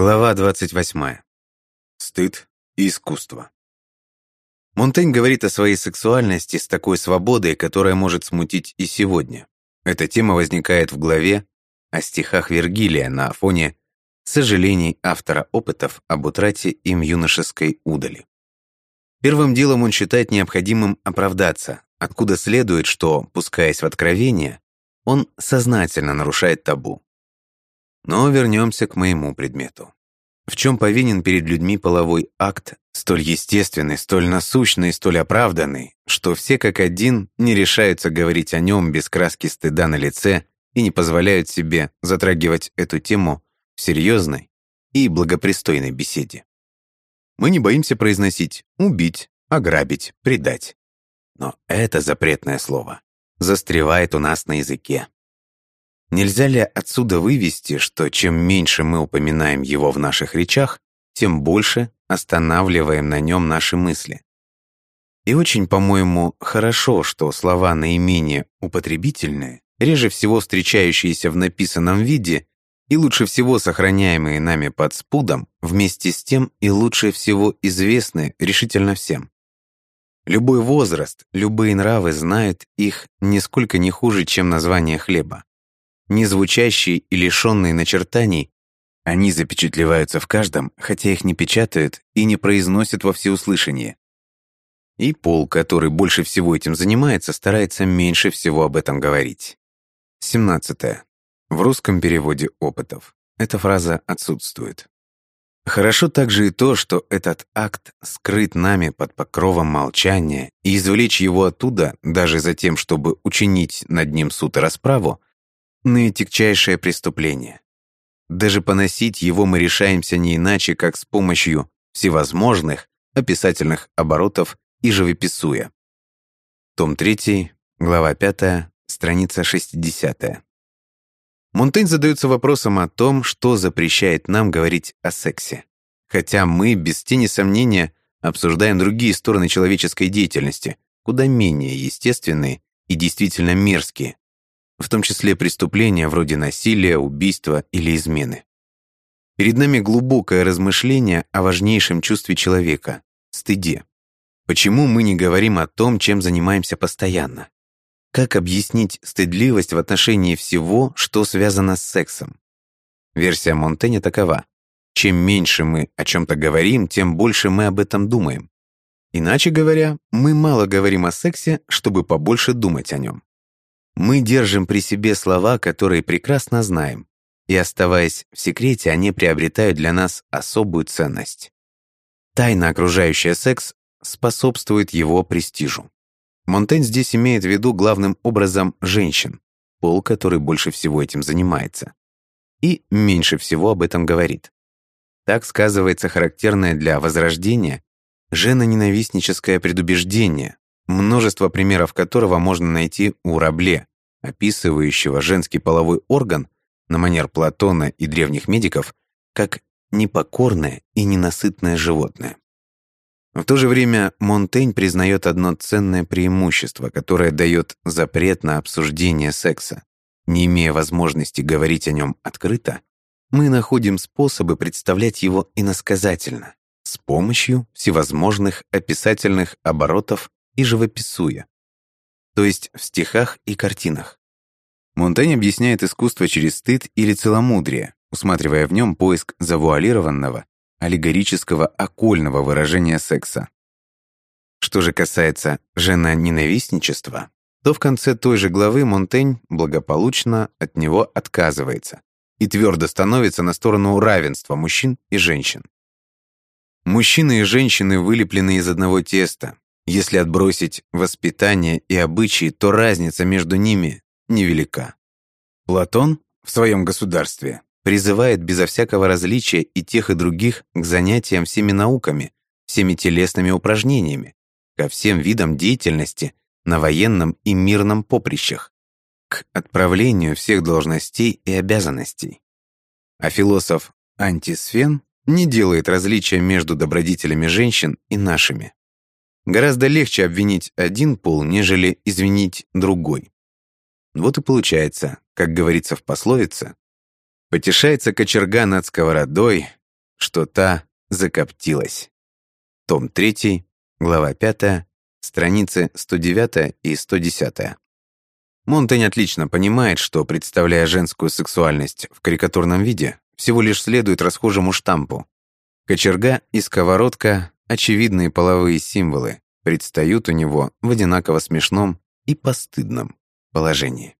Глава 28. Стыд и искусство. Монтень говорит о своей сексуальности с такой свободой, которая может смутить и сегодня. Эта тема возникает в главе о стихах Вергилия на фоне сожалений автора опытов об утрате им юношеской удали. Первым делом он считает необходимым оправдаться, откуда следует, что, пускаясь в откровение, он сознательно нарушает табу. Но вернемся к моему предмету. В чем повинен перед людьми половой акт, столь естественный, столь насущный, столь оправданный, что все как один не решаются говорить о нем без краски стыда на лице и не позволяют себе затрагивать эту тему в серьезной и благопристойной беседе. Мы не боимся произносить «убить», «ограбить», «предать». Но это запретное слово застревает у нас на языке. Нельзя ли отсюда вывести, что чем меньше мы упоминаем его в наших речах, тем больше останавливаем на нем наши мысли? И очень, по-моему, хорошо, что слова наименее употребительные, реже всего встречающиеся в написанном виде и лучше всего сохраняемые нами под спудом, вместе с тем и лучше всего известны решительно всем. Любой возраст, любые нравы знают их нисколько не хуже, чем название хлеба незвучащие и лишенные начертаний, они запечатлеваются в каждом, хотя их не печатают и не произносят во всеуслышание. И Пол, который больше всего этим занимается, старается меньше всего об этом говорить. 17. В русском переводе опытов эта фраза отсутствует. Хорошо также и то, что этот акт скрыт нами под покровом молчания, и извлечь его оттуда, даже за тем, чтобы учинить над ним суд и расправу, наитягчайшее преступление. Даже поносить его мы решаемся не иначе, как с помощью всевозможных описательных оборотов и живописуя. Том 3, глава 5, страница 60. Монтень задается вопросом о том, что запрещает нам говорить о сексе. Хотя мы, без тени сомнения, обсуждаем другие стороны человеческой деятельности, куда менее естественные и действительно мерзкие, в том числе преступления вроде насилия, убийства или измены. Перед нами глубокое размышление о важнейшем чувстве человека – стыде. Почему мы не говорим о том, чем занимаемся постоянно? Как объяснить стыдливость в отношении всего, что связано с сексом? Версия Монтэня такова. Чем меньше мы о чем-то говорим, тем больше мы об этом думаем. Иначе говоря, мы мало говорим о сексе, чтобы побольше думать о нем. Мы держим при себе слова, которые прекрасно знаем, и, оставаясь в секрете, они приобретают для нас особую ценность. Тайна, окружающая секс, способствует его престижу. Монтень здесь имеет в виду главным образом женщин, пол, который больше всего этим занимается, и меньше всего об этом говорит. Так сказывается характерное для Возрождения женоненавистническое предубеждение, множество примеров которого можно найти у Рабле, описывающего женский половой орган на манер Платона и древних медиков как непокорное и ненасытное животное. В то же время Монтень признает одно ценное преимущество, которое дает запрет на обсуждение секса. Не имея возможности говорить о нем открыто, мы находим способы представлять его иносказательно, с помощью всевозможных описательных оборотов и живописуя, то есть в стихах и картинах. Монтень объясняет искусство через стыд или целомудрие, усматривая в нем поиск завуалированного, аллегорического окольного выражения секса. Что же касается жена-ненавистничества, то в конце той же главы Монтень благополучно от него отказывается и твердо становится на сторону равенства мужчин и женщин. Мужчины и женщины вылеплены из одного теста, если отбросить воспитание и обычаи, то разница между ними невелика. Платон в своем государстве призывает безо всякого различия и тех, и других к занятиям всеми науками, всеми телесными упражнениями, ко всем видам деятельности на военном и мирном поприщах, к отправлению всех должностей и обязанностей. А философ Антисфен не делает различия между добродетелями женщин и нашими. Гораздо легче обвинить один пол, нежели извинить другой. Вот и получается, как говорится в пословице, «Потешается кочерга над сковородой, что та закоптилась. Том 3, глава 5, страницы 109 и 110. Монтень отлично понимает, что, представляя женскую сексуальность в карикатурном виде, всего лишь следует расхожему штампу. Кочерга и сковородка – очевидные половые символы, предстают у него в одинаково смешном и постыдном положении.